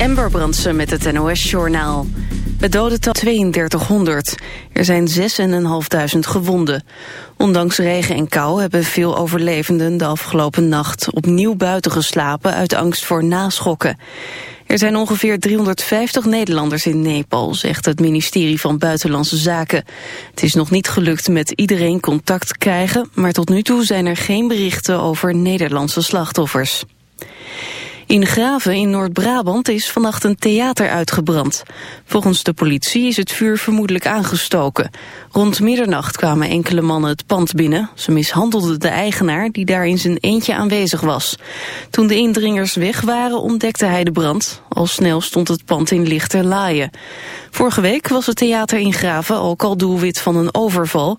Amber Brandsen met het NOS-journaal. Het dodental 3200. Er zijn 6.500 gewonden. Ondanks regen en kou hebben veel overlevenden de afgelopen nacht opnieuw buiten geslapen uit angst voor naschokken. Er zijn ongeveer 350 Nederlanders in Nepal, zegt het ministerie van Buitenlandse Zaken. Het is nog niet gelukt met iedereen contact te krijgen, maar tot nu toe zijn er geen berichten over Nederlandse slachtoffers. In Graven in Noord-Brabant is vannacht een theater uitgebrand. Volgens de politie is het vuur vermoedelijk aangestoken. Rond middernacht kwamen enkele mannen het pand binnen. Ze mishandelden de eigenaar die daar in zijn eentje aanwezig was. Toen de indringers weg waren ontdekte hij de brand. Al snel stond het pand in lichter laaien. Vorige week was het theater in Graven ook al doelwit van een overval.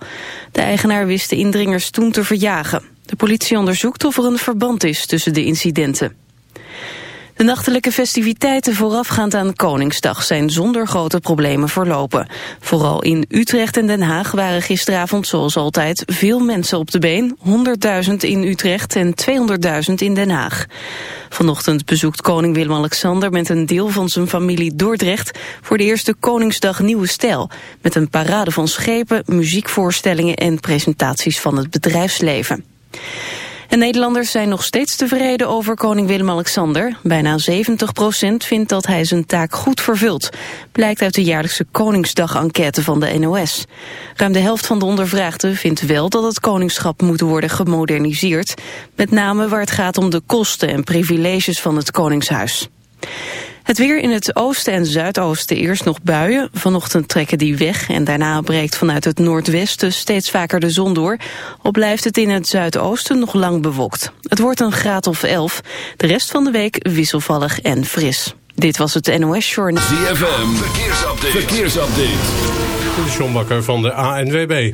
De eigenaar wist de indringers toen te verjagen. De politie onderzoekt of er een verband is tussen de incidenten. De nachtelijke festiviteiten voorafgaand aan Koningsdag zijn zonder grote problemen verlopen. Vooral in Utrecht en Den Haag waren gisteravond zoals altijd veel mensen op de been. 100.000 in Utrecht en 200.000 in Den Haag. Vanochtend bezoekt koning Willem-Alexander met een deel van zijn familie Dordrecht voor de eerste Koningsdag Nieuwe Stijl. Met een parade van schepen, muziekvoorstellingen en presentaties van het bedrijfsleven. En Nederlanders zijn nog steeds tevreden over koning Willem-Alexander. Bijna 70% vindt dat hij zijn taak goed vervult. Blijkt uit de jaarlijkse Koningsdag-enquête van de NOS. Ruim de helft van de ondervraagden vindt wel dat het koningschap moet worden gemoderniseerd. Met name waar het gaat om de kosten en privileges van het koningshuis. Het weer in het oosten en zuidoosten eerst nog buien. Vanochtend trekken die weg en daarna breekt vanuit het noordwesten steeds vaker de zon door. Op blijft het in het zuidoosten nog lang bewolkt. Het wordt een graad of 11. De rest van de week wisselvallig en fris. Dit was het NOS Journal. ZFM, verkeersupdate. verkeersupdate. De John van de ANWB.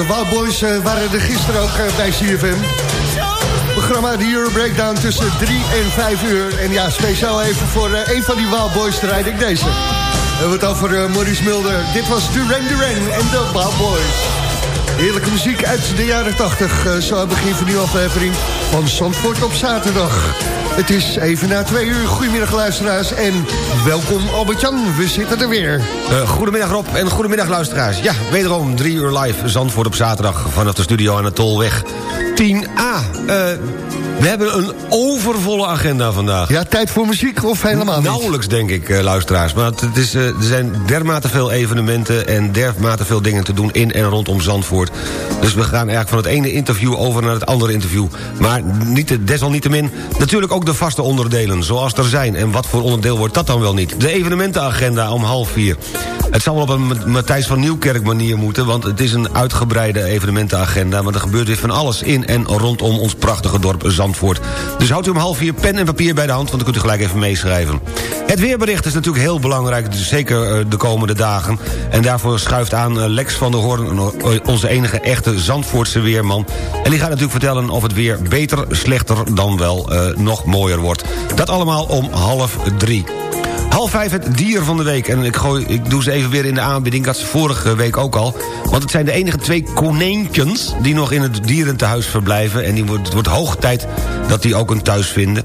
De Wild Boys eh, waren er gisteren ook eh, bij CFM. Programma de Euro Breakdown tussen 3 en 5 uur. En ja, speciaal even voor eh, een van die Wild Boys draait ik deze. We hebben het over Maurice Mulder. Dit was Duran Duran en de Wild Boys. Heerlijke muziek uit de jaren 80. eh, zo aan het begin van die aflevering van Zandvoort op zaterdag. Het is even na twee uur. Goedemiddag luisteraars en welkom Albert-Jan. We zitten er weer. Eh, goedemiddag Rob en goedemiddag luisteraars. Ja, wederom drie uur live Zandvoort op zaterdag... vanaf de studio aan de Tolweg 10A. Eh, we hebben een overvolle agenda vandaag. Ja, tijd voor muziek of helemaal niet? Nauwelijks, denk ik, eh, luisteraars. Maar het is, eh, er zijn dermate veel evenementen... en dermate veel dingen te doen in en rondom Zandvoort. Dus we gaan eigenlijk van het ene interview over naar het andere interview. Maar niet, desalniettemin natuurlijk ook de vaste onderdelen, zoals er zijn. En wat voor onderdeel wordt dat dan wel niet? De evenementenagenda om half vier. Het zal wel op een Matthijs van Nieuwkerk manier moeten... want het is een uitgebreide evenementenagenda... want er gebeurt weer van alles in en rondom ons prachtige dorp Zandvoort. Dus houdt u om half vier pen en papier bij de hand... want dan kunt u gelijk even meeschrijven. Het weerbericht is natuurlijk heel belangrijk, dus zeker eh, de komende dagen. En daarvoor schuift aan eh, Lex van der Hoorn... eh, onze enige echte Zandvoortse weerman. En die gaat natuurlijk vertellen of het weer beter, slechter... dan wel nog mooier wordt. Dat allemaal om half drie. Half vijf het dier van de week. En ik, gooi, ik doe ze even weer in de aanbieding. Ik had ze vorige week ook al. Want het zijn de enige twee konijntjes... die nog in het dierentehuis verblijven. En die wordt, het wordt hoog tijd dat die ook een thuis vinden.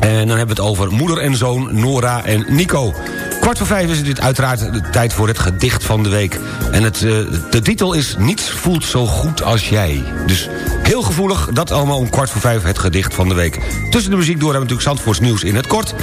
En dan hebben we het over moeder en zoon Nora en Nico. Kwart voor vijf is het uiteraard de tijd voor het gedicht van de week. En het, eh, de titel is Niets voelt zo goed als jij. Dus heel gevoelig, dat allemaal om kwart voor vijf het gedicht van de week. Tussen de muziek door hebben we natuurlijk Zandvoorts nieuws in het kort.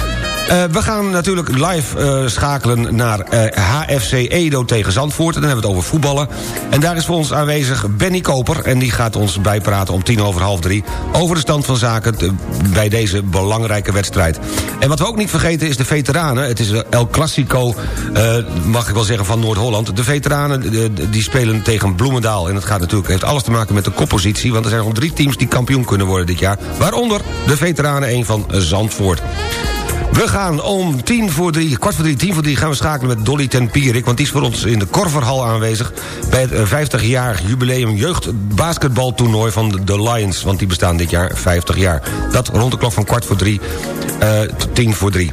Eh, we gaan natuurlijk live eh, schakelen naar eh, HFC Edo tegen Zandvoort. En dan hebben we het over voetballen. En daar is voor ons aanwezig Benny Koper. En die gaat ons bijpraten om tien over half drie... over de stand van zaken bij deze belangrijke wedstrijd. En wat we ook niet vergeten is de veteranen. Het is El Clasico, eh, mag ik wel zeggen, van Noord-Holland. De veteranen eh, die spelen tegen Bloemendaal. En dat gaat natuurlijk, heeft alles te maken met de koppositie... want er zijn nog drie teams die kampioen kunnen worden dit jaar. Waaronder de veteranen een van Zandvoort. We gaan om tien voor drie, kwart voor drie, tien voor drie... gaan we schakelen met Dolly ten Pierik... want die is voor ons in de Korverhal aanwezig... bij het eh, 50-jarig jubileum jeugdbasketbaltoernooi van de- Lions... want die bestaan dit jaar 50 jaar. Dat rond de klok van kwart voor drie, eh, tot tien voor drie.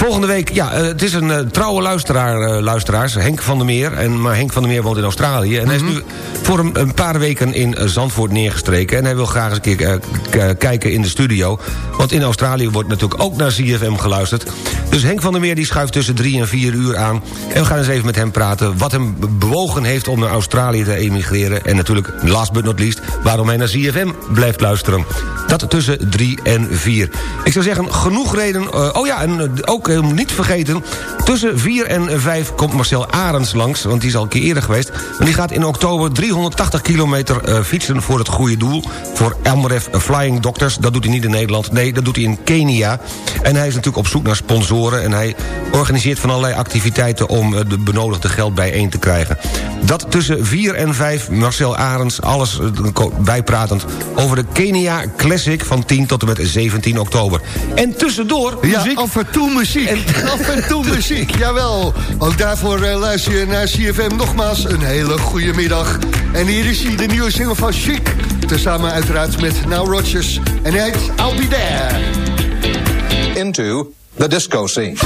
Volgende week, ja, eh, het is een eh, trouwe luisteraar, eh, luisteraars, Henk van der Meer. En, maar Henk van der Meer woont in Australië. En hij is nu voor een, een paar weken in Zandvoort neergestreken. En hij wil graag eens een keer kijken in de studio. Want in Australië wordt natuurlijk ook naar CFM geluisterd. Dus Henk van der Meer die schuift tussen drie en vier uur aan. En we gaan eens even met hem praten wat hem bewogen heeft om naar Australië te emigreren. En natuurlijk, last but not least, waarom hij naar CFM blijft luisteren. Dat tussen drie en vier. Ik zou zeggen, genoeg reden... oh ja, en ook eh, niet vergeten... tussen vier en vijf komt Marcel Arends langs... want die is al een keer eerder geweest. En die gaat in oktober 380 kilometer eh, fietsen voor het goede doel... voor Amref Flying Doctors. Dat doet hij niet in Nederland, nee, dat doet hij in Kenia. En hij is natuurlijk op zoek naar sponsoren... en hij organiseert van allerlei activiteiten... om eh, de benodigde geld bijeen te krijgen. Dat tussen 4 en 5, Marcel Arends, alles eh, bijpratend... over de Kenia Classic van 10 tot en met 17 oktober. En tussendoor, Ja, muziek... af en toe muziek. Af en toe muziek, jawel. Ook daarvoor eh, luister je naar CFM nogmaals een hele goede middag. En hier is hij, de nieuwe single van Chic. Tezamen uiteraard met Now Rogers. En hij heet I'll Be There. into the disco scene.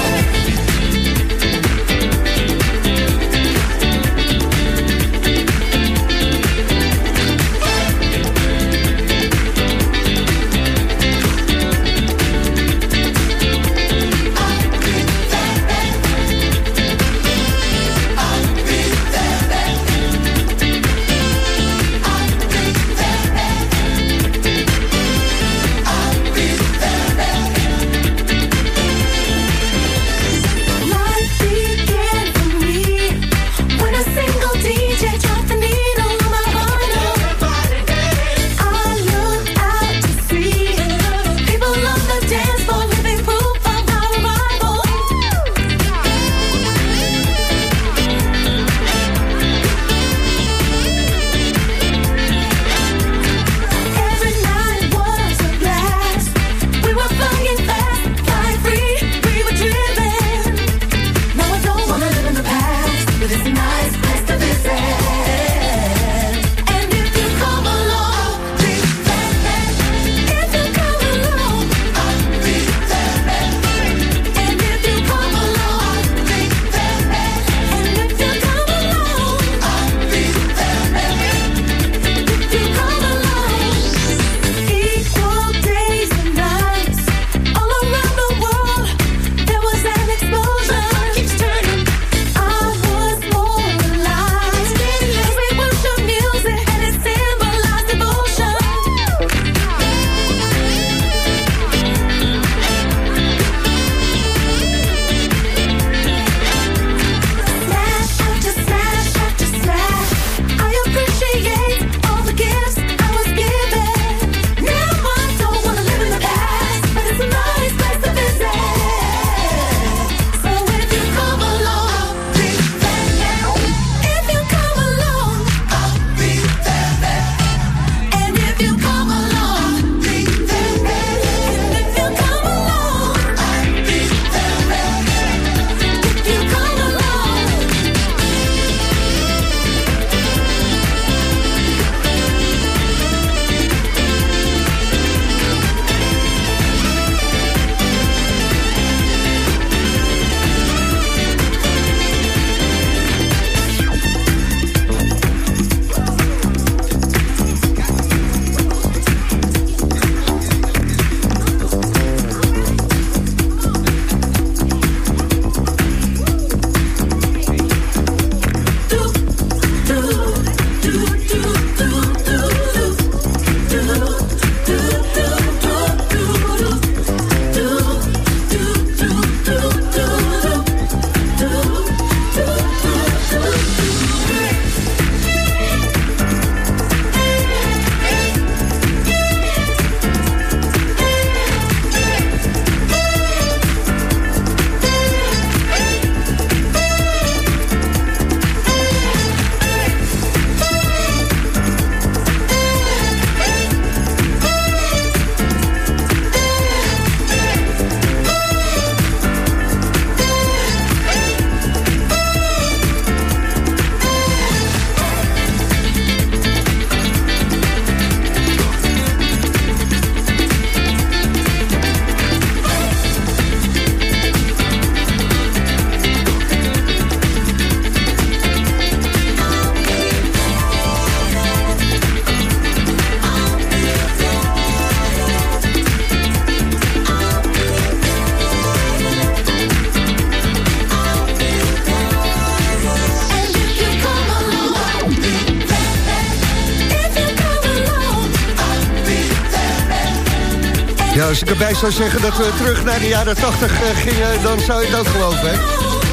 Als ik erbij zou zeggen dat we terug naar de jaren 80 uh, gingen... dan zou je het ook geloven, hè?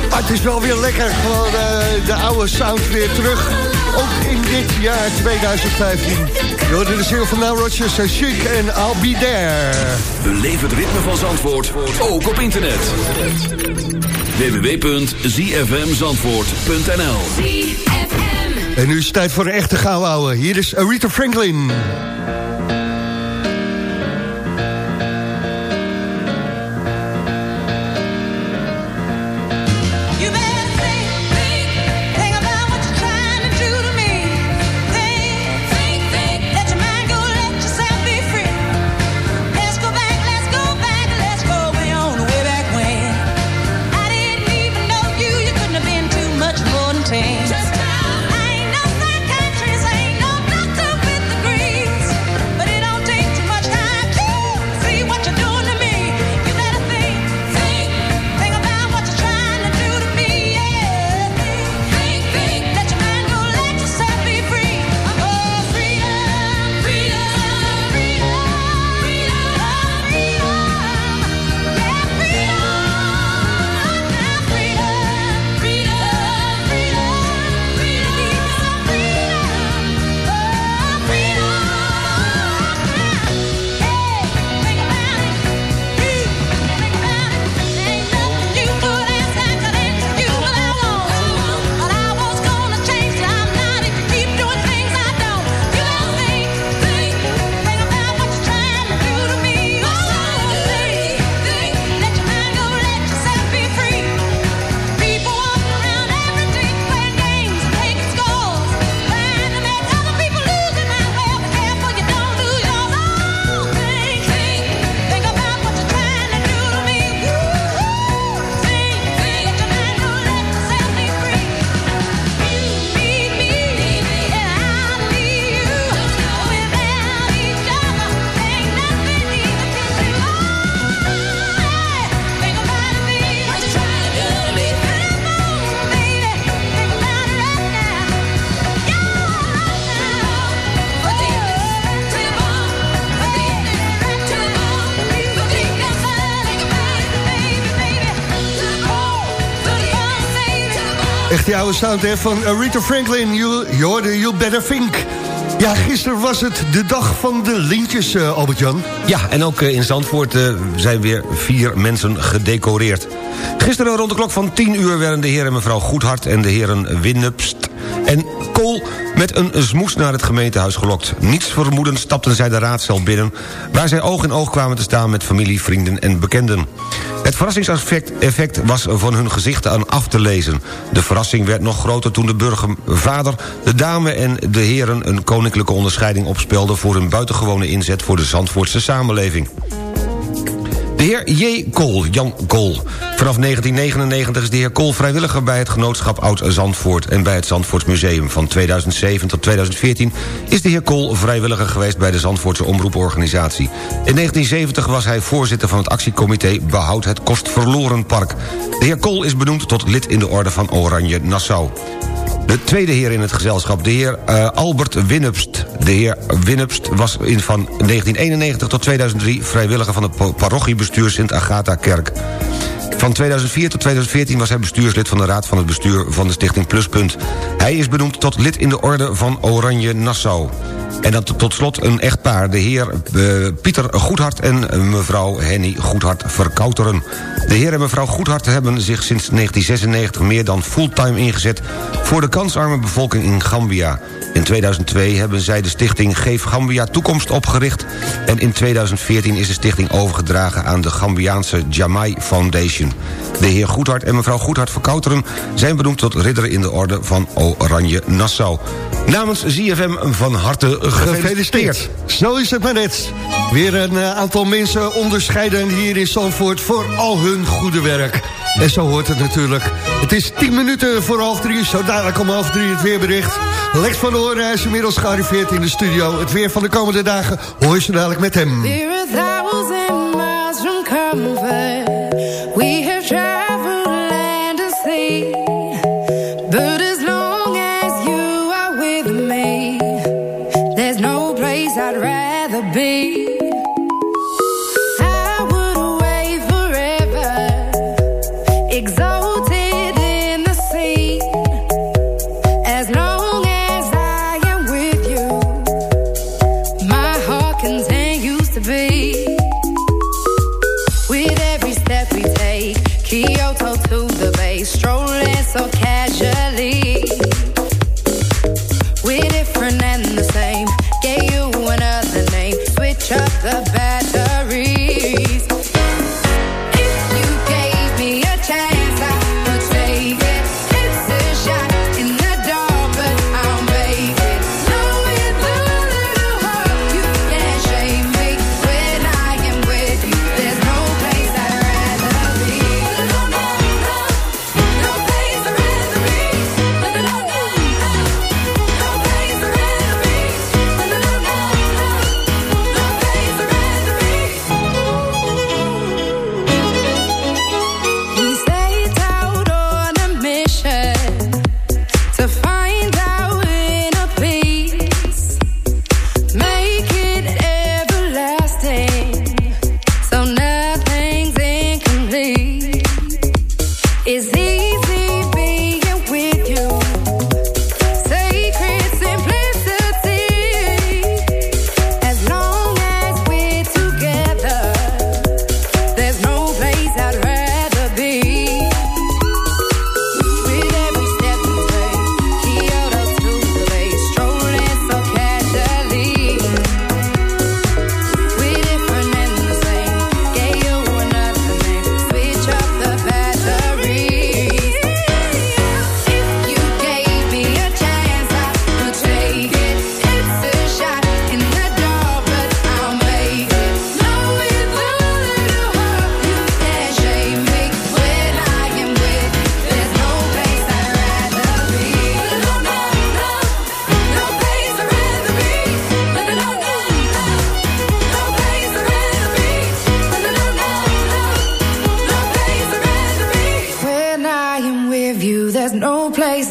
Maar het is wel weer lekker, gewoon uh, de oude sound weer terug. Ook in dit jaar 2015. Je hoorde de zin van Now Rodgers en Chic en I'll Be There. Beleef het ritme van Zandvoort, ook op internet. www.zfmzandvoort.nl En nu is het tijd voor een echte gauw ouwe. Hier is Aretha Franklin. Die oude sound van Aretha Franklin. You, you, better think. Ja, gisteren was het de dag van de lintjes, uh, Albert-Jan. Ja, en ook uh, in Zandvoort uh, zijn weer vier mensen gedecoreerd. Gisteren rond de klok van 10 uur werden de heer en mevrouw Goedhart... en de heren Winnupst en Kool met een smoes naar het gemeentehuis gelokt. Niets vermoedend stapten zij de raadcel binnen... waar zij oog in oog kwamen te staan met familie, vrienden en bekenden. Het verrassingseffect was van hun gezichten aan af te lezen. De verrassing werd nog groter toen de burgervader, de dame en de heren... een koninklijke onderscheiding opspelden... voor hun buitengewone inzet voor de Zandvoortse samenleving. De heer J. Kool, Jan Kool. Vanaf 1999 is de heer Kool vrijwilliger bij het genootschap Oud-Zandvoort... en bij het Zandvoortsmuseum. Van 2007 tot 2014 is de heer Kool vrijwilliger geweest... bij de Zandvoortse omroeporganisatie. In 1970 was hij voorzitter van het actiecomité... Behoud het Kostverloren Park. De heer Kool is benoemd tot lid in de orde van Oranje Nassau. De tweede heer in het gezelschap, de heer uh, Albert Winnupst. De heer Winnupst was in van 1991 tot 2003 vrijwilliger van het parochiebestuur Sint-Agatha-kerk. Van 2004 tot 2014 was hij bestuurslid van de Raad van het Bestuur van de Stichting Pluspunt. Hij is benoemd tot lid in de orde van Oranje Nassau. En dan tot slot een echtpaar, de heer uh, Pieter Goedhart en mevrouw Henny Goedhart Verkouteren. De heer en mevrouw Goedhart hebben zich sinds 1996 meer dan fulltime ingezet... voor de kansarme bevolking in Gambia. In 2002 hebben zij de stichting Geef Gambia Toekomst opgericht... en in 2014 is de stichting overgedragen aan de Gambiaanse Jamai Foundation. De heer Goedhart en mevrouw Goedhart Verkouteren... zijn benoemd tot ridder in de orde van Oranje Nassau. Namens ZFM van harte gefeliciteerd. Zo is het maar net. Weer een uh, aantal mensen onderscheiden hier in Zandvoort... voor al hun goede werk. En zo hoort het natuurlijk. Het is 10 minuten voor half drie. Zo dadelijk om half drie het weerbericht. Lex van der Hoorn is inmiddels gearriveerd in de studio. Het weer van de komende dagen hoor je zo dadelijk met hem.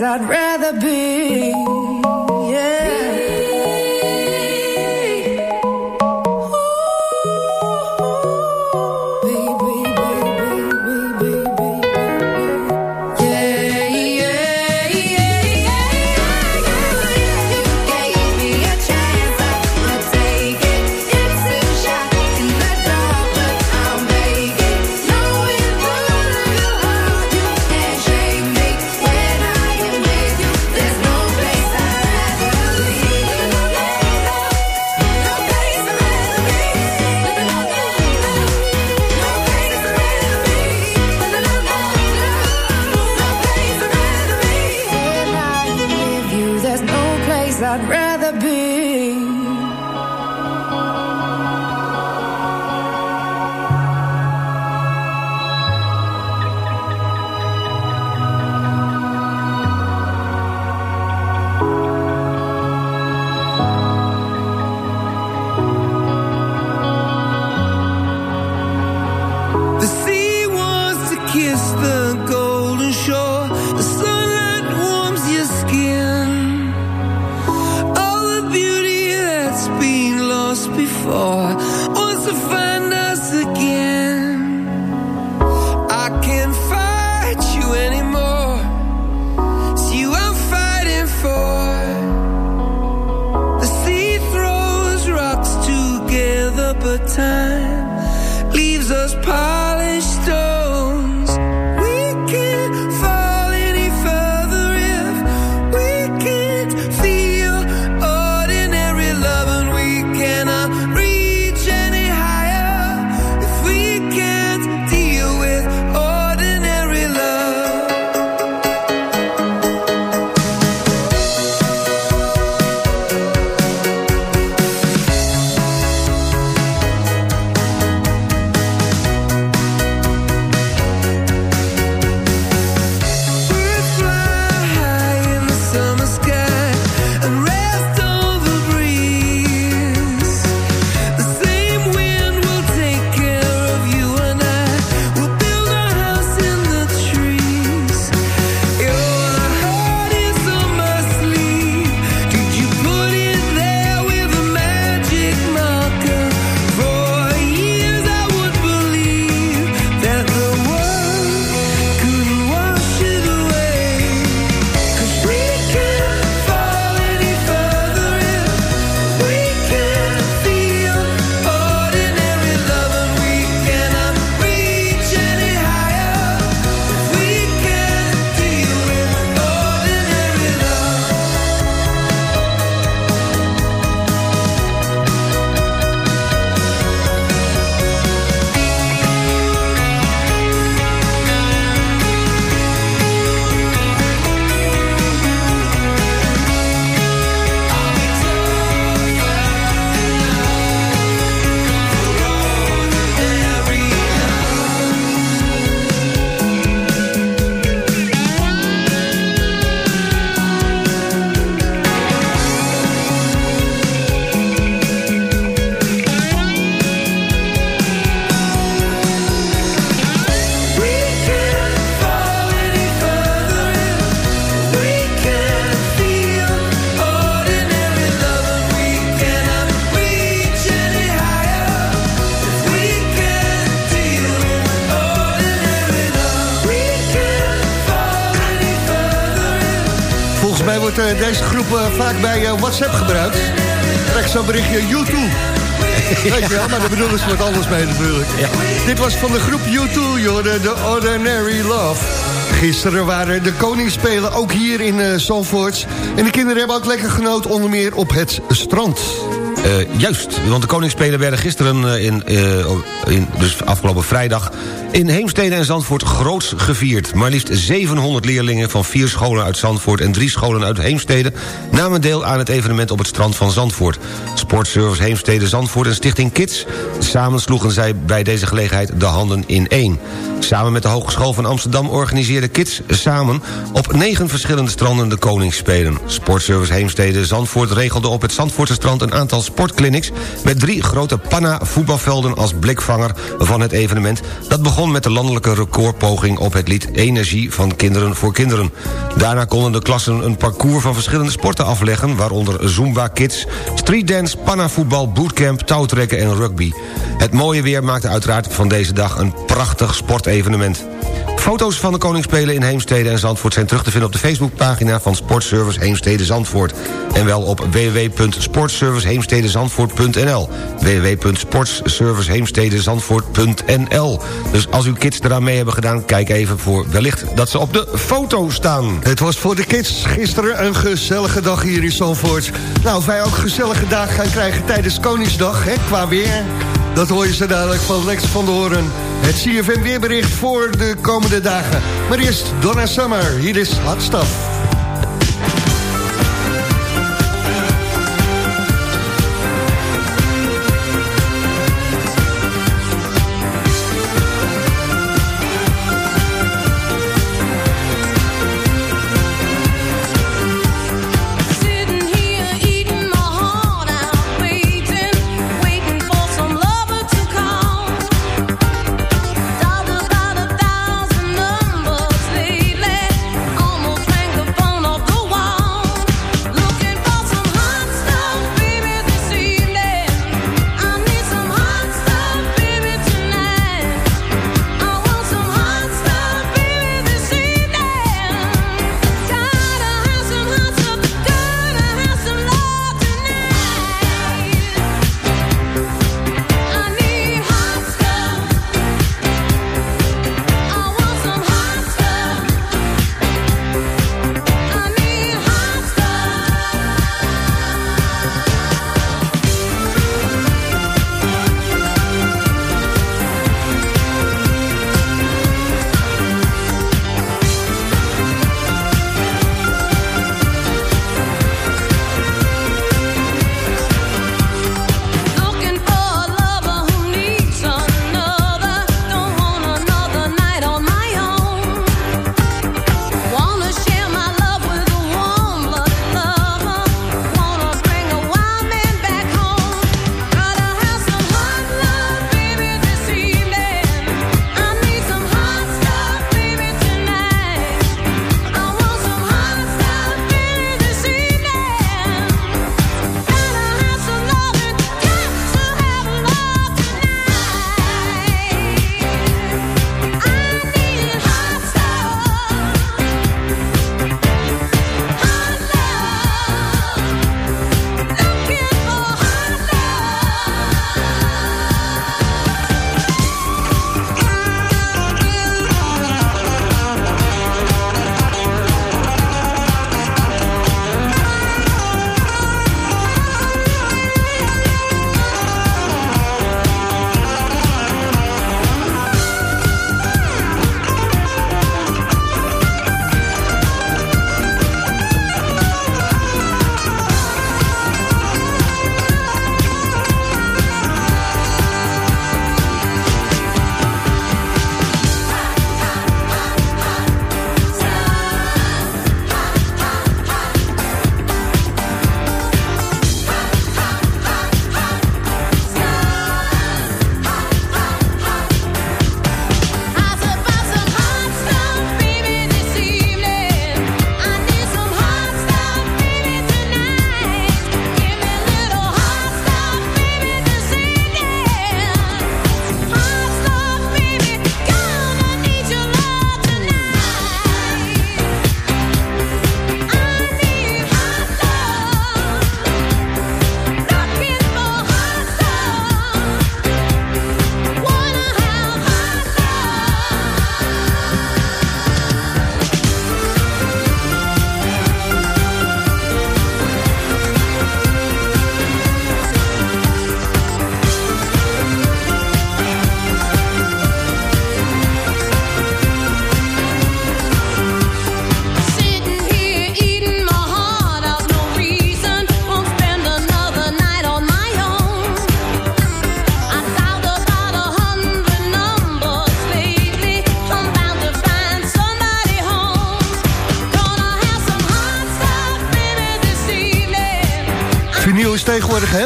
I'd rather be. Deze groep vaak bij eh, WhatsApp gebruikt. Krijg zo'n berichtje YouTube. Weet je wel, maar daar bedoelen ze wat anders mee natuurlijk. Dit was van de groep U2, joh, de, The Ordinary Love. Gisteren waren de koningsspelen ook hier in Zandvoort. En de kinderen hebben ook lekker genoten, onder meer op het strand. Eh, juist, want de Koningsspelen werden gisteren eh, in, eh, in, dus afgelopen vrijdag... in Heemstede en Zandvoort groots gevierd. Maar liefst 700 leerlingen van vier scholen uit Zandvoort... en drie scholen uit Heemstede namen deel aan het evenement op het strand van Zandvoort. Sportservice Heemstede Zandvoort en Stichting Kids... samen sloegen zij bij deze gelegenheid de handen in één. Samen met de Hogeschool van Amsterdam organiseerde Kids samen... op negen verschillende stranden de Koningsspelen. Sportservice Heemstede Zandvoort regelde op het Zandvoortse strand... een aantal sportclinics met drie grote panna voetbalvelden als blikvanger van het evenement. Dat begon met de landelijke recordpoging op het lied Energie van Kinderen voor Kinderen. Daarna konden de klassen een parcours van verschillende sporten afleggen... waaronder Zumba Kids, streetdance, pannavoetbal, bootcamp, touwtrekken en rugby. Het mooie weer maakte uiteraard van deze dag een prachtig sportevenement. Foto's van de Koningsspelen in Heemstede en Zandvoort... zijn terug te vinden op de Facebookpagina van Sportservice Heemstede Zandvoort. En wel op www.sportserviceheemstedezandvoort.nl www.sportserviceheemstedezandvoort.nl Dus als uw kids eraan mee hebben gedaan... kijk even voor wellicht dat ze op de foto staan. Het was voor de kids gisteren een gezellige dag hier in Zandvoort. Nou, of wij ook gezellige dagen gaan krijgen tijdens Koningsdag, hè, qua weer... dat hoor je zo dadelijk van Lex van de Hoorn. Het CFM weerbericht voor de komende dagen. Maar eerst Donna Summer, hier is Hot Stuff.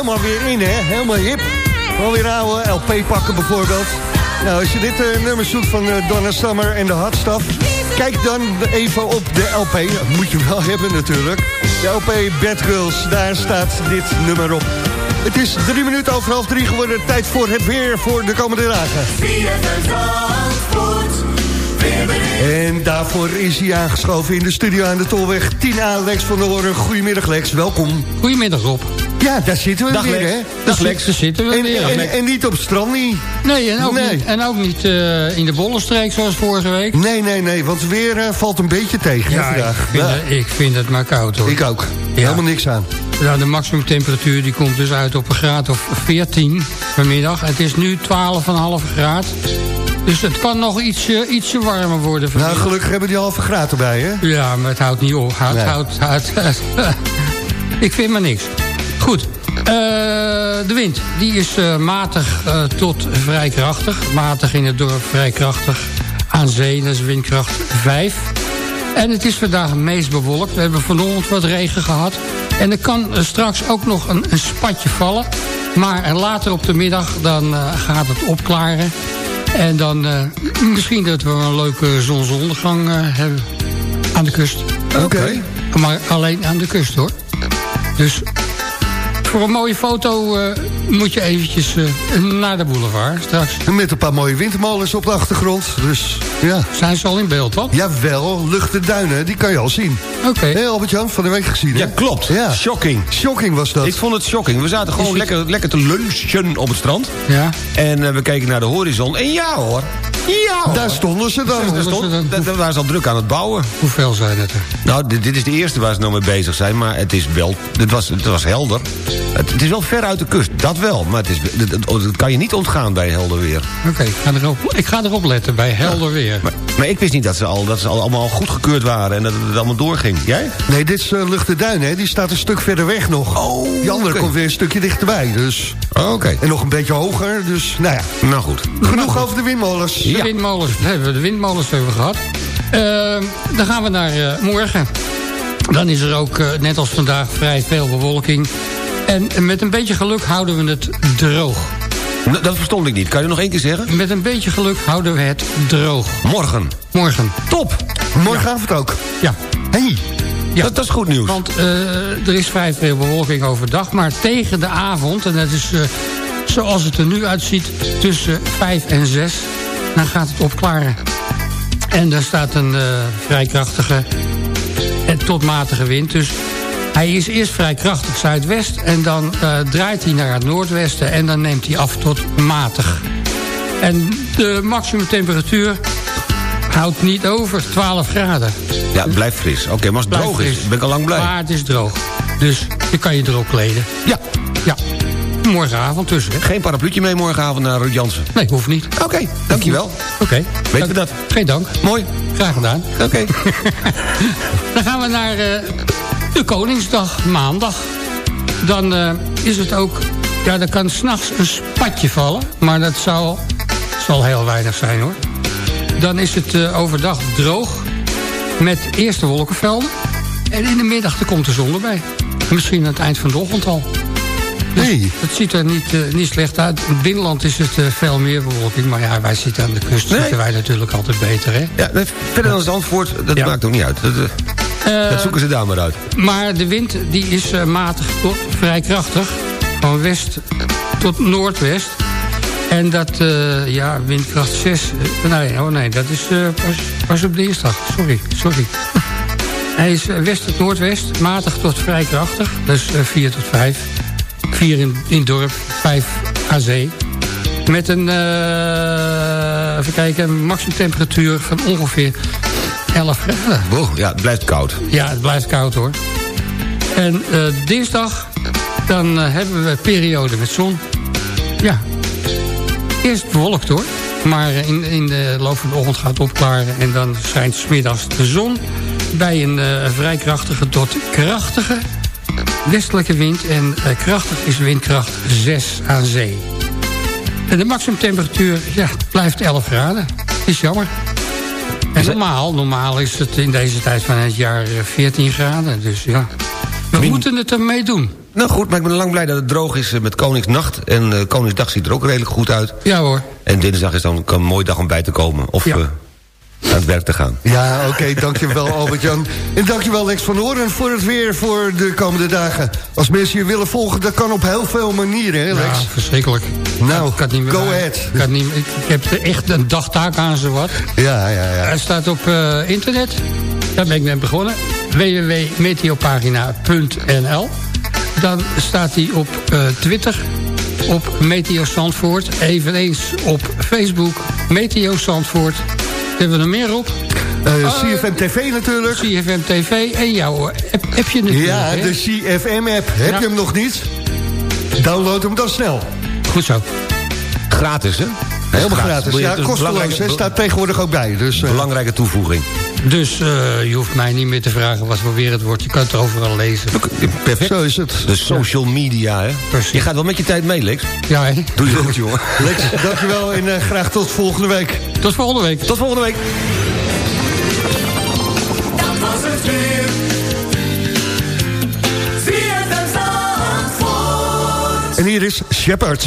Helemaal weer in, hè? Helemaal hip. Gewoon weer oude LP pakken bijvoorbeeld. Nou, als je dit eh, nummer zoekt van eh, Donna Summer en de Stuff... kijk dan even op de LP. Dat moet je wel hebben natuurlijk. De LP Bad Girls, daar staat dit nummer op. Het is drie minuten over half drie geworden. Tijd voor het weer voor de komende dagen. En daarvoor is hij aangeschoven in de studio aan de Tolweg. Tina Lex van der Hoorn. Goedemiddag Lex, welkom. Goedemiddag Rob. Ja, daar zitten we Dag, weer, hè? Dag, Lex, daar zitten we en, weer. En, en niet op het strand niet. Nee, en ook Nee. niet, en ook niet eh, in de Bollenstreek zoals vorige week. Nee, nee, nee, want het weer eh, valt een beetje tegen ik vandaag. vind, Ja, het, ik vind het maar koud hoor. ik ook. Ja. Helemaal niks aan. Ja, de maximumtemperatuur die komt dus uit op een graad of 14 vanmiddag. Het is nu 12,5 graad. Dus het kan nog ietsje, ietsje warmer worden Nou, vanmiddag. gelukkig hebben die halve graad erbij, hè? Ja, maar het houdt niet op. Houd, Nee. houdt, houdt, ik vind maar niks. Goed. Eh, de wind die is eh, matig eh, tot vrij krachtig. Matig in het dorp, vrij krachtig. Aan zee, dat is windkracht 5. En het is vandaag het meest bewolkt. We hebben vanochtend wat regen gehad. En er kan straks ook nog een, een spatje vallen. Maar later op de middag dan gaat het opklaren. En dan misschien dat we een leuke zonsondergang hebben aan de kust. Oké. Maar alleen aan de kust hoor. Dus voor een mooie foto eh, moet je eventjes eh, naar de boulevard straks. Met een paar mooie windmolens op de achtergrond. Dus ja. Zijn ze al in beeld, toch? Jawel, luchte duinen, die kan je al zien. Oké. Hé, Albert-Jan, van de week gezien, hè? Ja, klopt. Ja. Shocking. Shocking was dat. Ik vond het shocking. We zaten gewoon Is het- lekker, lekker te lunchen op het strand. Ja. En eh, we keken naar de horizon. En ja hoor. Ja hoor. Daar stonden ze dan. Daar stond- dan- daar- waren ze al druk aan het bouwen. Hoeveel zijn het er? Nou, dit, dit is de eerste waar ze nou mee bezig zijn. Maar het is wel... Het was, het was helder. Het, het is wel ver uit de kust. Dat wel. Maar het, is, het, het- het kan je niet ontgaan bij helder weer. Oké, ik, ga erop, ik ga erop letten bij helder weer. Maar, maar ik wist niet dat ze, al, dat ze al, allemaal goedgekeurd waren. En dat het allemaal doorging. Jij? Nee, dit is uh, luchte duinen, hè? Die staat een stuk verder weg nog. Oh, Die andere komt weer een stukje dichterbij, dus... Oh, Oké. En nog een beetje hoger, dus nou ja. Nou goed. Genoeg over de windmolens. De windmolens, hebben we de windmolens hebben we gehad. Ehm, dan gaan we naar eh, morgen. Dan is er ook, eh, net als vandaag, vrij veel bewolking. En met een beetje geluk houden we het droog. Dat verstond ik niet. Kan je nog één keer zeggen? Met een beetje geluk houden we het droog. Morgen. Morgen. Top. Morgenavond ook. Ja. Hey. Ja. Dat, dat is goed nieuws. Want eh, er is vrij veel bewolking overdag. Maar tegen de avond, en dat is eh, zoals het er nu uitziet... tussen 5 en 6, dan gaat het opklaren. En daar staat een eh, vrij krachtige en tot matige wind. Dus hij is eerst vrij krachtig zuidwest... en dan eh, draait hij naar het noordwesten... en dan neemt hij af tot matig. En de maximumtemperatuur houdt niet over 12 graden. Ja, het blijft fris. Oké, maar als het Blijft droog is, fris. ben ik al lang blij. Maar het is droog. Dus je kan je erop kleden. Ja. Ja. Morgenavond tussen. hè? Geen parapluutje mee morgenavond naar Ruud Jansen. Nee, hoeft niet. Oké, dankjewel. Oké. Weten we dat? Geen dank. Mooi. Graag gedaan. Oké. Dan gaan we naar eh, de Koningsdag, maandag. Dan eh, is het ook... Ja, er kan s'nachts een spatje vallen. Maar dat zal, zal heel weinig zijn, hoor. Dan is het eh, overdag droog. Met eerste wolkenvelden. En in de middag er komt de zon erbij. En Misschien aan het eind van de ochtend al. Dus Nee. Het ziet er niet, eh, niet slecht uit. In het binnenland is het veel meer bewolking. Maar ja, wij zitten aan de kust. Nee. Zitten wij natuurlijk altijd beter, hè? Ja, verder dan Zandvoort, dat Ja. maakt ook niet uit. Dat, dat zoeken ze daar maar uit. Maar de wind die is eh, matig tot vrij krachtig. Van west tot noordwest. En dat, eh, ja, windkracht 6. eh, nee, oh nee, dat is eh, pas, pas op dinsdag. Sorry, sorry. Hij is eh, west tot noordwest, matig tot vrij krachtig. Dus eh 4 tot 5. 4 in, in dorp, 5 aan zee. Met een, eh, even kijken, een maximumtemperatuur van ongeveer 11 graden. Ja, het blijft koud. Ja, het blijft koud hoor. En eh, dinsdag, dan eh, hebben we een periode met zon. Ja, eerst bewolkt hoor. Maar in, in de loop van de ochtend gaat het opklaren. En dan schijnt 's middags de zon. Bij een eh, vrij krachtige tot krachtige westelijke wind. En krachtig is windkracht 6 aan zee. En de maximumtemperatuur ja, blijft 11 graden. Is jammer. En normaal, normaal is het in deze tijd van het jaar eh, 14 graden. Dus ja, we Min- moeten het ermee doen. Nou goed, maar ik ben lang blij dat het droog is eh, met Koningsnacht. En eh, Koningsdag ziet er ook redelijk goed uit. Ja hoor. En dinsdag is dan een mooie dag om bij te komen. Of Ja. eh, aan het werk te gaan. Ja, oké, dankjewel Albert-Jan. En dankjewel Lex van Oren voor het weer voor de komende dagen. Als mensen je willen volgen, dat kan op heel veel manieren, hè Lex? Ja, verschrikkelijk. Nou, Ik niet meer go ahead. Ik, niet, ik, ik heb er echt een dagtaak aan zo wat. Ja, ja, ja. Hij staat op eh, internet. Daar ben ik mee begonnen. www.meteopagina.nl Dan staat hij op eh, Twitter. Op Meteo Zandvoort. Eveneens op Facebook. Meteo Zandvoort. Hebben we er meer op? Eh, CFM TV natuurlijk. CFM TV en jouw app, appje natuurlijk. Ja, hè? de CFM-app. Heb Ja. je hem nog niet? Download hem dan snel. Goed zo. Gratis, hè? Helemaal gratis. Je- Ja, kosteloos. hè. Staat tegenwoordig ook bij. Dus, eh, Belangrijke toevoeging. Dus eh, je hoeft mij niet meer te vragen wat voor weer het wordt. Je kan het overal lezen. Perfect. zo is het. De social media, hè? Precies. Je gaat wel met je tijd mee, Lex. Ja, hè? Doe je goed, jongen. Lex, dankjewel en eh, graag tot volgende week. Tot volgende week. Tot volgende week. Dat was het weer. ZFM Zandvoort. En hier is Shepard.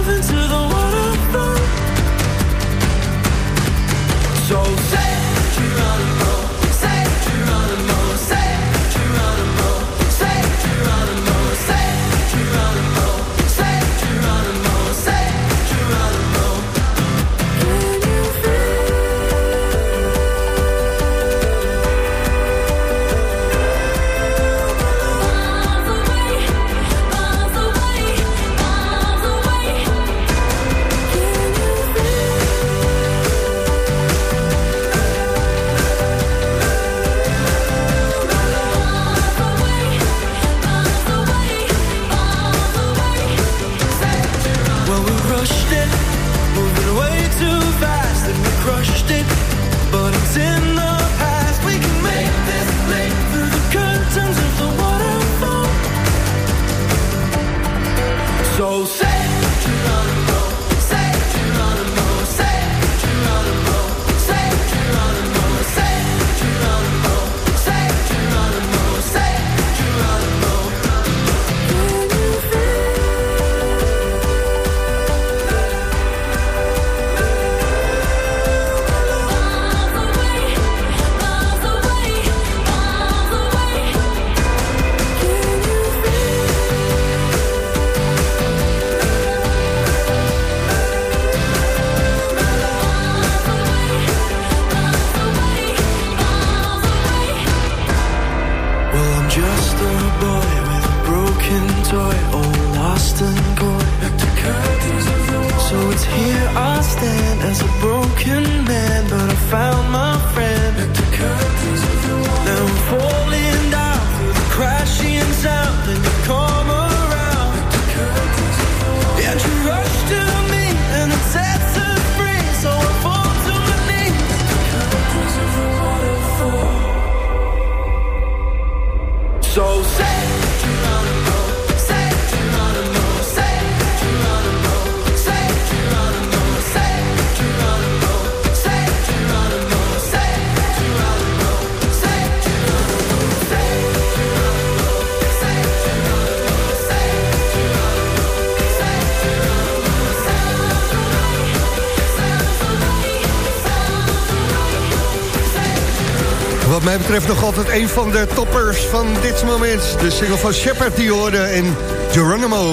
betreft nog altijd een van de toppers van dit moment. De single van Shepard die hoorde en Geronimo.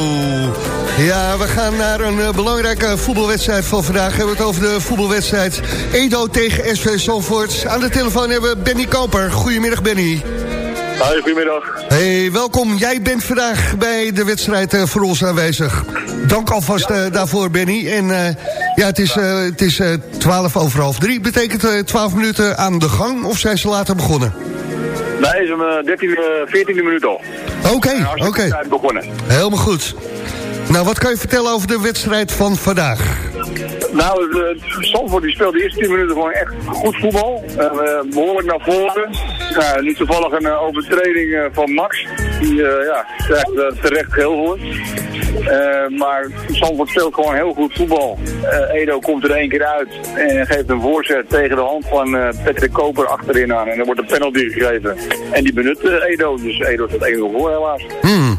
Ja, we gaan naar een eh, belangrijke voetbalwedstrijd van vandaag. We hebben het over de voetbalwedstrijd Edo tegen SV Zandvoort. Aan de telefoon hebben we Benny Koper. Goedemiddag Benny. Hoi, goedemiddag. Hey, welkom. Jij bent vandaag bij de wedstrijd eh, voor ons aanwezig. Dank alvast eh, daarvoor, Benny. En ja, het is, eh, het is eh, 12 over half drie. Betekent eh 12 minuten aan de gang of zijn ze later begonnen? Nee, is een 13, 14e minuut al. Oké, hartstikke oké. tijd begonnen. Helemaal goed. Nou, wat kan je vertellen over de wedstrijd van vandaag? Nou, de, Zandvoort die speelde de eerste 10 minuten gewoon echt goed voetbal. Eh, eh, behoorlijk naar voren. Niet toevallig een overtreding van Max. Die ja, krijgt terecht heel voor. Eh, maar Zandvoort speelt gewoon heel goed voetbal. Eh, Edo komt er één keer uit en geeft een voorzet tegen de hand van eh Patrick Koper achterin aan. En er wordt een penalty gegeven. En die benut Edo. Dus Edo staat 1-0 voor helaas. Hmm.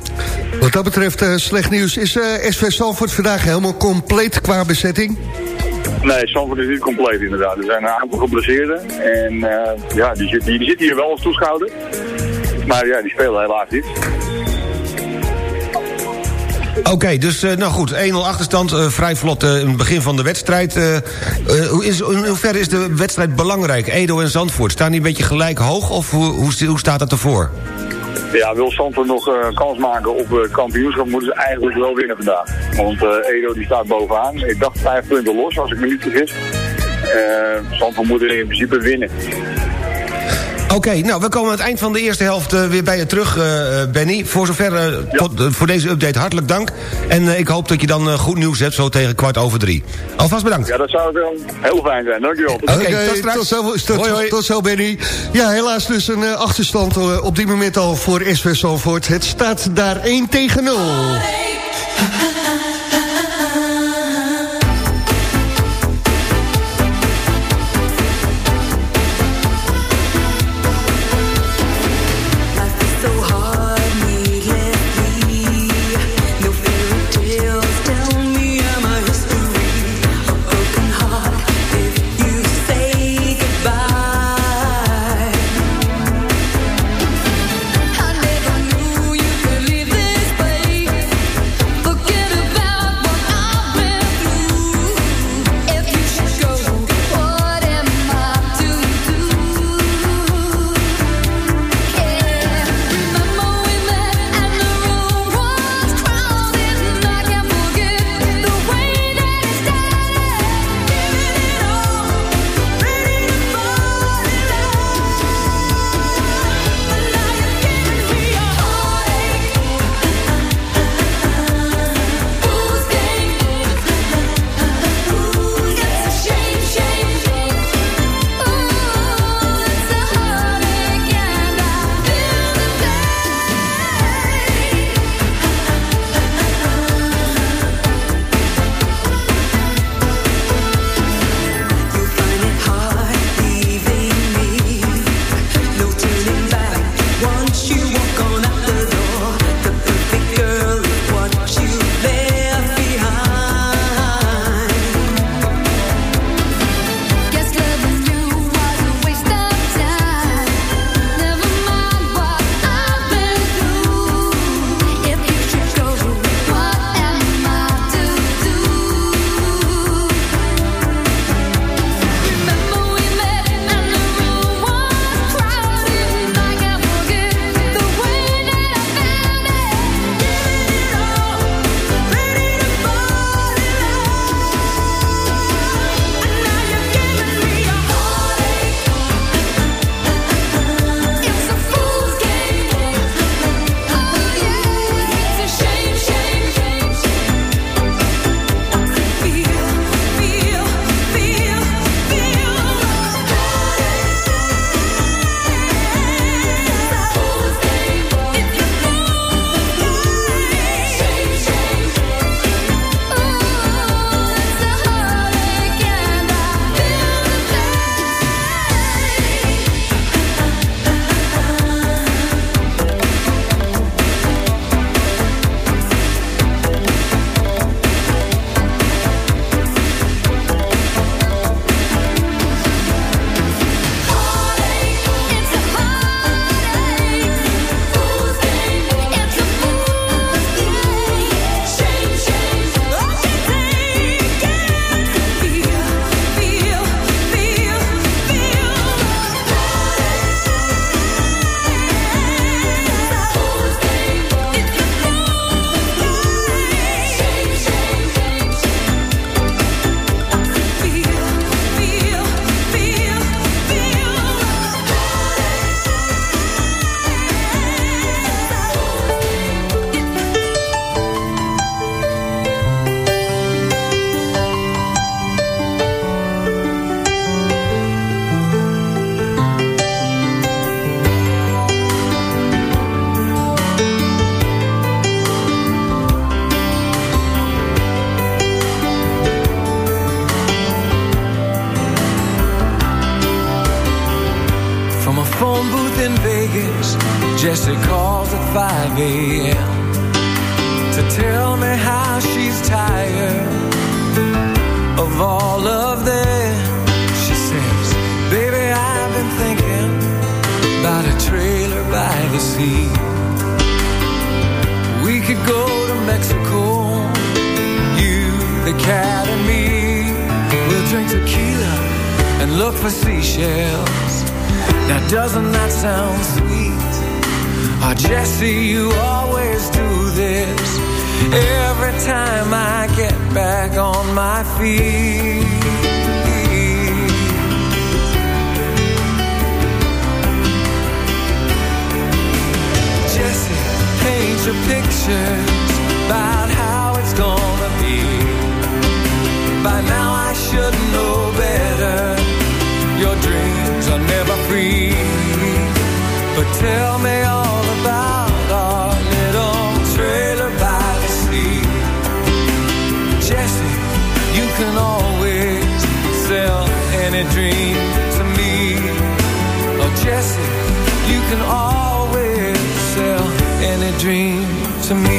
Wat dat betreft slecht nieuws. Is SV Salford vandaag helemaal compleet qua bezetting? Nee, Zandvoort is niet compleet inderdaad. Er zijn een aantal geblesseerden. En ja, die zitten die zitten hier wel als toeschouder. Maar ja, die spelen helaas niet. Oké, dus eh, nou goed, 1-0 achterstand, eh, vrij vlot eh, in het begin van de wedstrijd. Is, in hoeverre is de wedstrijd belangrijk? Edo en Zandvoort, staan die een beetje gelijk hoog of hoe, hoe, staat dat ervoor? Ja, wil Zandvoort nog kans maken op kampioenschap, moeten ze eigenlijk wel winnen vandaag. Want Edo die staat bovenaan. Ik dacht vijf punten los, als ik me niet vergis. Eh Zandvoort moet er in principe winnen. Oké, nou, we komen aan het eind van de eerste helft eh, weer bij je terug, eh, eh, Benny. Voor zover, tot, voor deze update hartelijk dank. En eh, ik hoop dat je dan eh, goed nieuws hebt, zo tegen kwart over drie. Alvast bedankt. Ja, dat zou wel heel fijn zijn. Dankjewel. Oké, tot, zo, tot, tot zo, Benny. Ja, helaas dus een achterstand eh, op dit moment al voor SV Salford. Het staat daar 1 tegen 0. Your pictures about how it's gonna be. By now I should know better. Your dreams are never free. But tell me to me.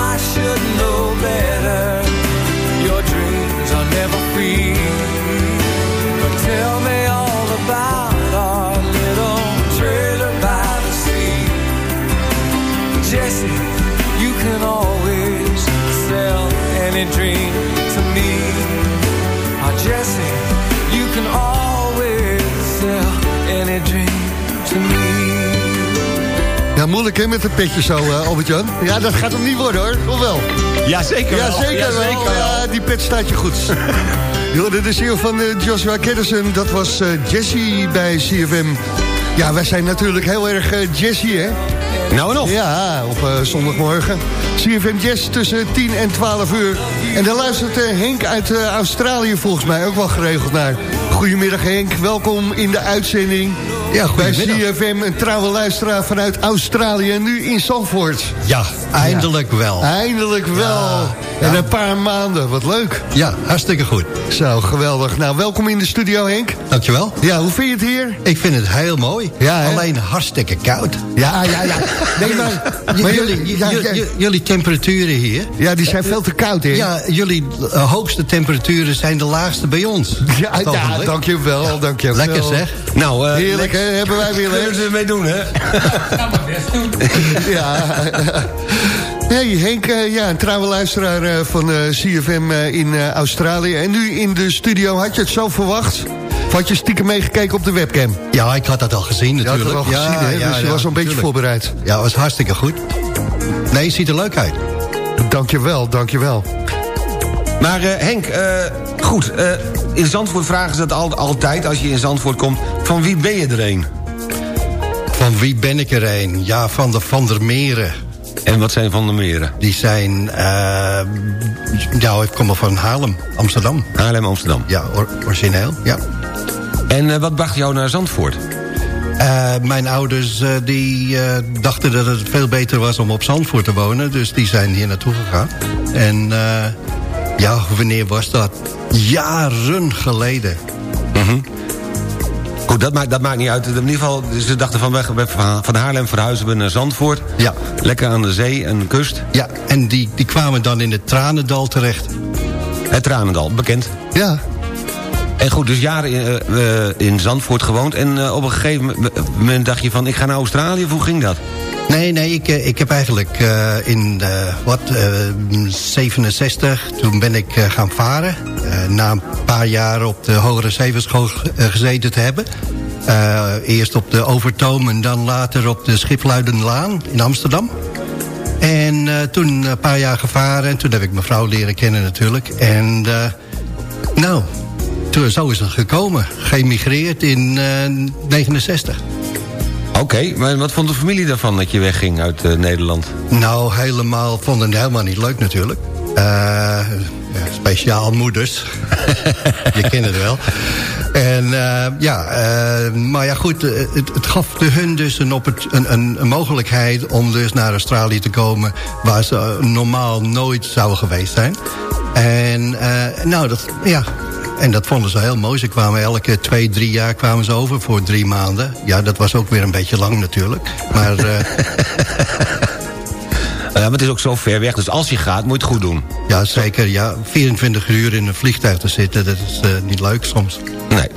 any dream to me. Oh, Jesse, you can always sell any dream to me. Ja, moeilijk hè, met een petje zo, eh, Albert-Jan. Ja, dat gaat hem niet worden hoor, of wel? Ja, zeker Ja, wel. zeker Ja, wel. zeker wel. Ja, die pet staat je goed. Jo, dit is hier van eh, Joshua Kennison. Dat was eh, Jesse bij CFM. Ja, wij zijn natuurlijk heel erg uh, Jesse, hè? Nou en of. Ja, op eh, zondagmorgen. CFM Jazz tussen 10 en 12 uur. En daar luistert eh, Henk uit eh, Australië volgens mij ook wel geregeld naar. Goedemiddag Henk, welkom in de uitzending. Ja, Bij. CFM, een trouwe luisteraar vanuit Australië nu in Zandvoort. Ja, eindelijk wel. Eindelijk wel. En een paar maanden, wat leuk. Ja, hartstikke goed. Zo, geweldig. Nou, welkom in de studio Henk. Dankjewel. Ja, hoe vind je het hier? Ik vind het heel mooi. Ja? Alleen hartstikke koud. Ja, ja, ja. Nee, maar, maar jullie, jullie, ja, ja, temperaturen hier... ja, die zijn veel te koud, hè? Ja, jullie eh, hoogste temperaturen zijn de laagste bij ons. Ja, Op het ja dankjewel, dankjewel. Lekker zeg. Nou, eh, Heerlijk, hè? Hebben wij weer Kunnen ze ermee doen, hè? Ja. Hey Henk, eh, ja, een trouwe luisteraar eh, van eh, CFM eh, in eh, Australië. En nu in de studio, had je het zo verwacht? Of had je stiekem meegekeken op de webcam? Ja, ik had dat al gezien Je had natuurlijk. het al gezien, hè? ja, dus je ja, was al een beetje voorbereid. Ja, het was hartstikke goed. Nee, het ziet er leuk uit. Dankjewel, dankjewel. Maar eh, Henk, eh, goed. eh, in Zandvoort vragen ze dat al, altijd als je in Zandvoort komt. Van wie ben je er een? Van wie ben ik er een? Ja, van de Van der Meren. En wat zijn Van der Meren? Die zijn... eh ja, ik kom van Haarlem, Amsterdam. Haarlem, Amsterdam. Ja, or- origineel, ja. En eh, wat bracht jou naar Zandvoort? Eh, mijn ouders die, dachten dat het veel beter was om op Zandvoort te wonen. Dus die zijn hier naartoe gegaan. En ja, wanneer was dat? Jaren geleden. Goed, dat maakt, dat maakt niet uit. In ieder geval, ze dachten van, weg, van Haarlem verhuizen we naar Zandvoort. Ja. Lekker aan de zee en de kust. Ja, en die, die kwamen dan in het Tranendal terecht. Het Tranendal, bekend. Ja. En goed, dus jaren in, eh, eh, in Zandvoort gewoond. En eh, op een gegeven moment- dacht je van, ik ga naar Australië. Hoe ging dat? Nee, nee, ik, eh, ik heb eigenlijk eh, in eh, wat, eh, 67, toen ben ik gaan varen. Na een paar jaar op de hogere zeeverschool eh, gezeten te hebben. Eerst op de Overtoom en dan later op de Schipluidenlaan in Amsterdam. En toen een paar jaar gevaren en toen heb ik mijn vrouw leren kennen natuurlijk. En nou, toen, zo is het gekomen. Geëmigreerd in eh 69. Oké, maar wat vond de familie daarvan dat je wegging uit eh, Nederland? Nou, helemaal, vonden het helemaal niet leuk natuurlijk. Ja, speciaal moeders. Je kent het wel. En eh, ja, maar ja goed, het, het gaf de hun dus een, op het, een, een, mogelijkheid om dus naar Australië te komen... waar ze normaal nooit zouden geweest zijn. En nou, dat, ja, en dat vonden ze heel mooi. Ze kwamen elke twee, drie jaar kwamen ze over voor drie maanden. Ja, dat was ook weer een beetje lang natuurlijk. Maar Ja, maar het is ook zo ver weg, dus als je gaat, moet je het goed doen. Ja, zeker. Ja, 24 uur in een vliegtuig te zitten, dat is eh, niet leuk soms. Nee.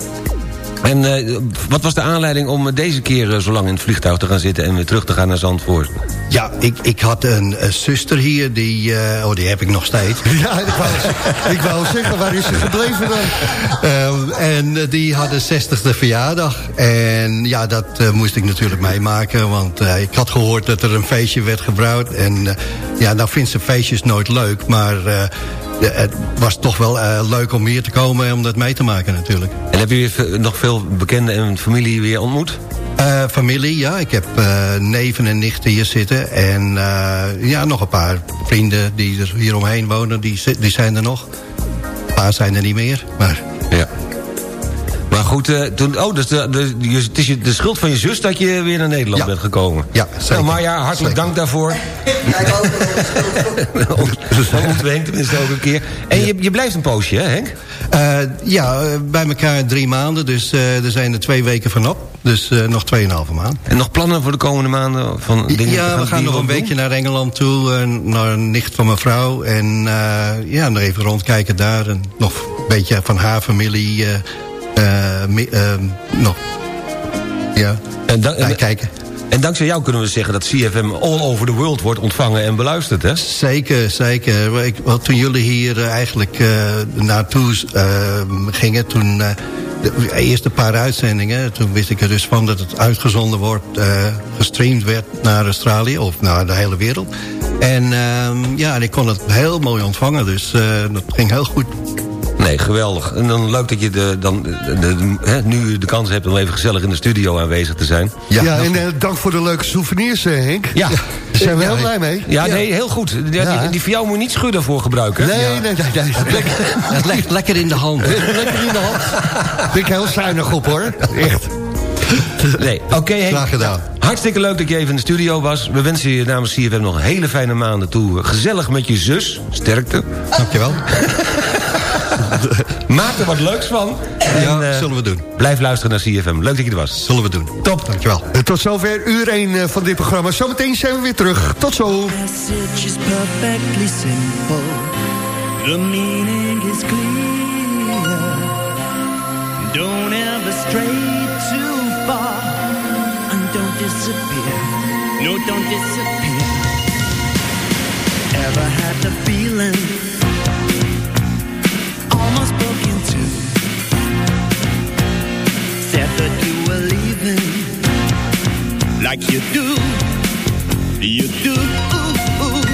En eh, wat was de aanleiding om deze keer eh, zo lang in het vliegtuig te gaan zitten... en weer terug te gaan naar Zandvoort? Ja, ik, ik had een, eh, zuster hier, die, eh, oh, die heb ik nog steeds. Ja, ik wou, ik wou zeggen, waar is ze gebleven dan? Eh, en die had een 60ste verjaardag. En ja, dat moest ik natuurlijk meemaken. Want eh, ik had gehoord dat er een feestje werd gebrouwd. En eh, ja, nou vindt ze feestjes nooit leuk. Maar eh, ja, het was toch wel eh, leuk om hier te komen en om dat mee te maken natuurlijk. En heb je weer ve- nog veel bekenden en familie weer ontmoet? Eh, familie, ja. Ik heb eh, neven en nichten hier zitten. En ja, nog een paar vrienden die er hier omheen wonen, die, die zijn er nog. Een paar zijn er niet meer, maar... Ja. Maar goed, eh, toen, oh, dus de, de, je- het is je- de schuld van je zus dat je weer naar Nederland Ja. bent gekomen. Ja, zeker. Nou, Marja, hartelijk Zeker. dank daarvoor. We Henk tenminste ook een keer. En je, je blijft een poosje, hè Henk? Eh, ja, eh, bij elkaar drie maanden, dus eh, er zijn er twee weken van op. Dus eh, nog tweeënhalve maand. En nog plannen voor de komende maanden? Van dingen ja, we gaan nog een weekje naar Engeland toe, naar een nicht van mijn vrouw. En eh, ja, nog even rondkijken daar. En nog een beetje van haar familie mi- nog ja? En, kijken. en dankzij jou kunnen we zeggen dat CFM all over the world wordt ontvangen en beluisterd, hè? Zeker, zeker. Ik, wel, toen jullie hier eh, eigenlijk eh, naartoe eh, gingen, toen eh, de eerste paar uitzendingen, toen wist ik er dus van dat het uitgezonden wordt, eh, gestreamd werd naar Australië of naar de hele wereld. En ehm, ja, en ik kon het heel mooi ontvangen, dus eh, dat ging heel goed. Nee, geweldig. En dan leuk dat je de, dan, de, de- hè, nu de kans hebt om even gezellig in de studio aanwezig te zijn. Ja, nou, en eh, dank voor de leuke souvenirs, eh, Henk. Ja, Daar zijn we Ja, heel ja. blij mee. ja, nee, heel goed. Die, Ja. die, die voor jou moet je niet schudden voor gebruiken. Nee, nee, nee, nee. Het ligt lekker in de hand. Lekker in de hand. Ben ik heel zuinig op, hoor. Echt. Nee, oké Henk. Graag gedaan. Hartstikke leuk dat je even in de studio was. We wensen je namens CFM nog hele fijne maanden toe. Gezellig met je zus. Sterkte. Dankjewel. Maak er wat leuks van. Ja, En, eh, zullen we doen. Blijf luisteren naar CFM. Leuk dat je er was. Zullen we doen. Top. Dankjewel. En Tot zover uur 1 van dit programma. Zometeen zijn we weer terug. Tot zo. The meaning is clear. Don't ever stray too far. And don't disappear. No, don't disappear. Ever had the feeling almost broke into? Said that you were leaving like you do. You do. All